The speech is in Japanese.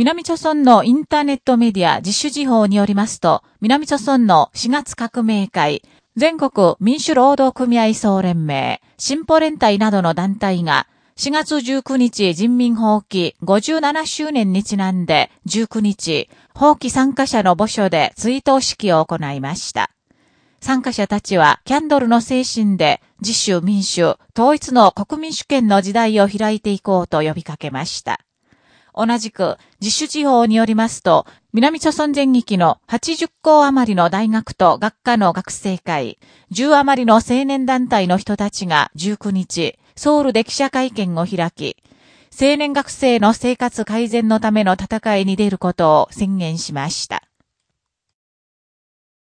南朝村のインターネットメディア自主事報によりますと、南朝村の4月革命会、全国民主労働組合総連盟、進歩連帯などの団体が、4月19日人民放棄57周年にちなんで19日、放棄参加者の墓所で追悼式を行いました。参加者たちはキャンドルの精神で自主民主、統一の国民主権の時代を開いていこうと呼びかけました。同じく、自主地方によりますと、南朝村全域の80校余りの大学と学科の学生会、10余りの青年団体の人たちが19日、ソウルで記者会見を開き、青年学生の生活改善のための戦いに出ることを宣言しました。